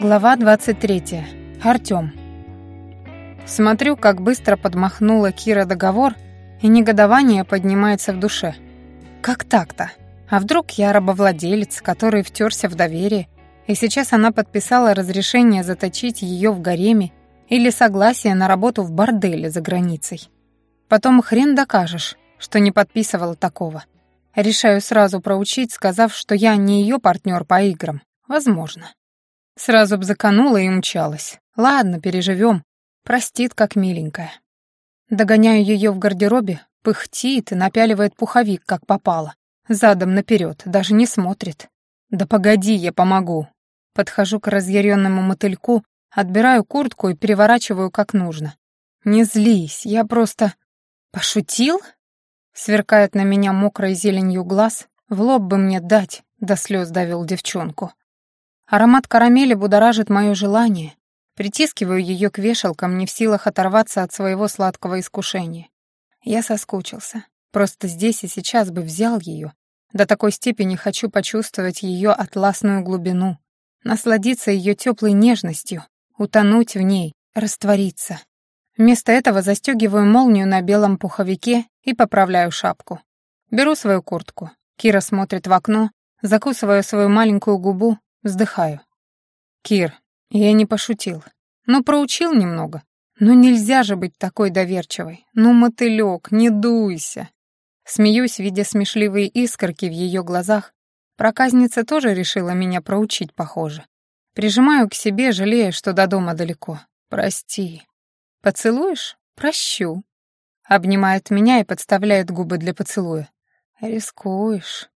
Глава 23. Артём. Смотрю, как быстро подмахнула Кира договор, и негодование поднимается в душе. Как так-то? А вдруг я рабовладелец, который втерся в доверие, и сейчас она подписала разрешение заточить ее в гареме или согласие на работу в борделе за границей. Потом хрен докажешь, что не подписывала такого. Решаю сразу проучить, сказав, что я не ее партнер по играм. Возможно. Сразу бзаканула и умчалась. Ладно, переживем. Простит, как миленькая. Догоняю ее в гардеробе, пыхтит и напяливает пуховик, как попало. Задом наперед, даже не смотрит. Да погоди, я помогу. Подхожу к разъяренному мотыльку, отбираю куртку и переворачиваю как нужно. Не злись, я просто... Пошутил? Сверкает на меня мокрой зеленью глаз, в лоб бы мне дать, до слез довел девчонку. Аромат карамели будоражит мое желание. Притискиваю ее к вешалкам, не в силах оторваться от своего сладкого искушения. Я соскучился. Просто здесь и сейчас бы взял ее. До такой степени хочу почувствовать ее атласную глубину, насладиться ее теплой нежностью, утонуть в ней, раствориться. Вместо этого застегиваю молнию на белом пуховике и поправляю шапку. Беру свою куртку. Кира смотрит в окно, закусываю свою маленькую губу, Вздыхаю. Кир, я не пошутил. Ну, проучил немного. Ну, нельзя же быть такой доверчивой. Ну, мотылёк, не дуйся. Смеюсь, видя смешливые искорки в ее глазах. Проказница тоже решила меня проучить, похоже. Прижимаю к себе, жалея, что до дома далеко. Прости. Поцелуешь? Прощу. Обнимает меня и подставляет губы для поцелуя. Рискуешь.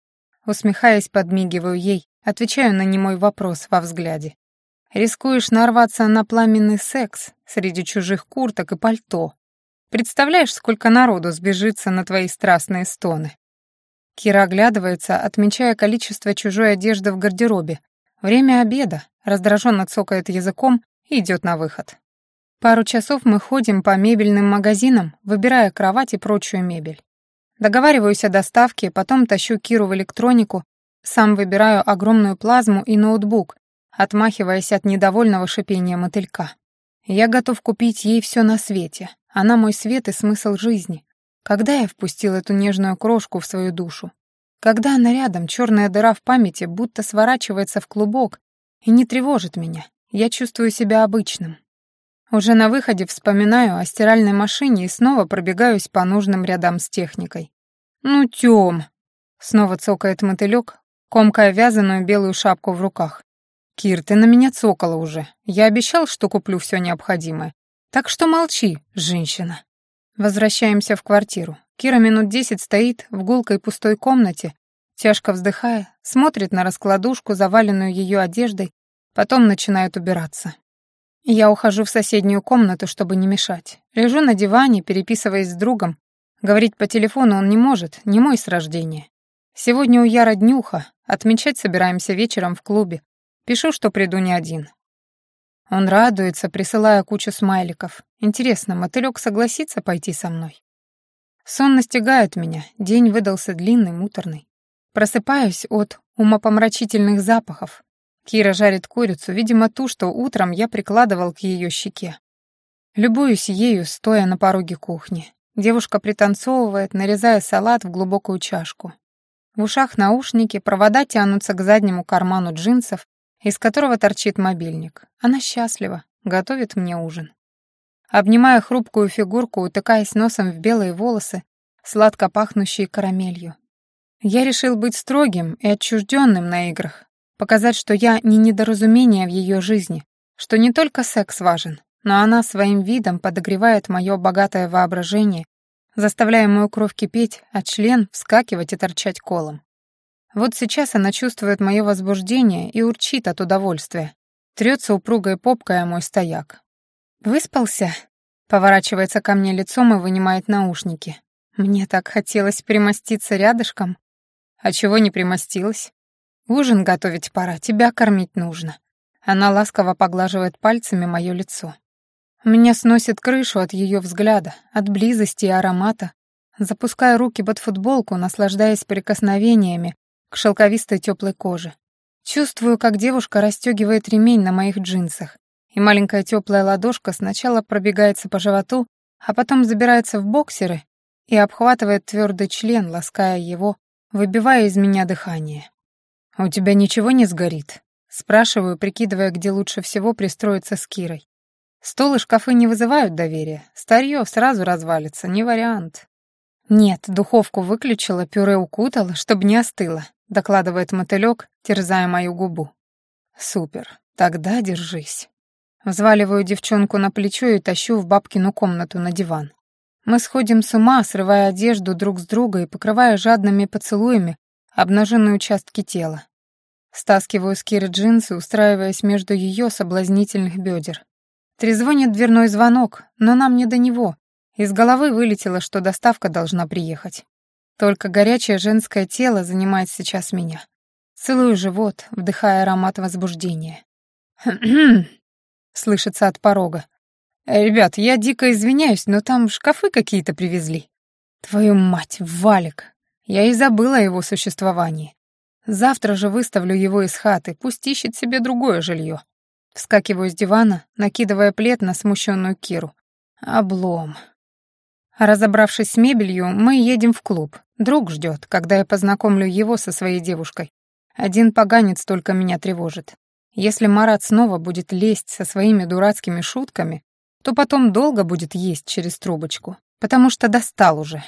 Усмехаясь, подмигиваю ей, Отвечаю на немой вопрос во взгляде. Рискуешь нарваться на пламенный секс среди чужих курток и пальто. Представляешь, сколько народу сбежится на твои страстные стоны. Кира оглядывается, отмечая количество чужой одежды в гардеробе. Время обеда, раздраженно цокает языком и идет на выход. Пару часов мы ходим по мебельным магазинам, выбирая кровать и прочую мебель. Договариваюсь о доставке, потом тащу Киру в электронику, сам выбираю огромную плазму и ноутбук, отмахиваясь от недовольного шипения мотылька. Я готов купить ей все на свете. Она мой свет и смысл жизни. Когда я впустил эту нежную крошку в свою душу? Когда она рядом, черная дыра в памяти будто сворачивается в клубок и не тревожит меня. Я чувствую себя обычным. Уже на выходе вспоминаю о стиральной машине и снова пробегаюсь по нужным рядам с техникой. «Ну, Тём!» Снова цокает мотылёк, комкая вязаную белую шапку в руках. «Кир, ты на меня цокала уже. Я обещал, что куплю все необходимое. Так что молчи, женщина». Возвращаемся в квартиру. Кира минут десять стоит в гулкой пустой комнате, тяжко вздыхая, смотрит на раскладушку, заваленную ее одеждой, потом начинает убираться. Я ухожу в соседнюю комнату, чтобы не мешать. Лежу на диване, переписываясь с другом. Говорить по телефону он не может, не мой с рождения. Сегодня у Яра днюха, отмечать собираемся вечером в клубе. Пишу, что приду не один. Он радуется, присылая кучу смайликов. Интересно, мотылёк согласится пойти со мной? Сон настигает меня, день выдался длинный, муторный. Просыпаюсь от умопомрачительных запахов. Кира жарит курицу, видимо, ту, что утром я прикладывал к ее щеке. Любуюсь ею, стоя на пороге кухни. Девушка пританцовывает, нарезая салат в глубокую чашку. В ушах наушники, провода тянутся к заднему карману джинсов, из которого торчит мобильник. Она счастлива, готовит мне ужин. Обнимая хрупкую фигурку, утыкаясь носом в белые волосы, сладко пахнущие карамелью. Я решил быть строгим и отчужденным на играх, показать, что я не недоразумение в ее жизни, что не только секс важен, но она своим видом подогревает мое богатое воображение заставляя мою кровь кипеть, а член вскакивать и торчать колом. Вот сейчас она чувствует мое возбуждение и урчит от удовольствия. Трется упругой попкой о мой стояк. «Выспался?» Поворачивается ко мне лицом и вынимает наушники. Мне так хотелось примоститься рядышком. А чего не примостилась? Ужин готовить пора, тебя кормить нужно. Она ласково поглаживает пальцами мое лицо. Меня сносит крышу от ее взгляда, от близости и аромата. запуская руки под футболку, наслаждаясь прикосновениями к шелковистой теплой коже. Чувствую, как девушка расстегивает ремень на моих джинсах, и маленькая теплая ладошка сначала пробегается по животу, а потом забирается в боксеры и обхватывает твердый член, лаская его, выбивая из меня дыхание. «У тебя ничего не сгорит?» Спрашиваю, прикидывая, где лучше всего пристроиться с Кирой. Стол и шкафы не вызывают доверия. Старье сразу развалится, не вариант. Нет, духовку выключила, пюре укутала, чтобы не остыло, докладывает мотылек, терзая мою губу. Супер, тогда держись. Взваливаю девчонку на плечо и тащу в бабкину комнату на диван. Мы сходим с ума, срывая одежду друг с друга и покрывая жадными поцелуями обнаженные участки тела. Стаскиваю с Киры джинсы, устраиваясь между ее соблазнительных бедер. Трезвонит дверной звонок, но нам не до него. Из головы вылетело, что доставка должна приехать. Только горячее женское тело занимает сейчас меня. Целую живот, вдыхая аромат возбуждения. слышится от порога. «Э, «Ребят, я дико извиняюсь, но там шкафы какие-то привезли». «Твою мать, Валик! Я и забыла о его существовании. Завтра же выставлю его из хаты, пусть ищет себе другое жилье. Вскакиваю с дивана, накидывая плед на смущенную Киру. Облом. Разобравшись с мебелью, мы едем в клуб. Друг ждет, когда я познакомлю его со своей девушкой. Один поганец только меня тревожит. Если Марат снова будет лезть со своими дурацкими шутками, то потом долго будет есть через трубочку, потому что достал уже.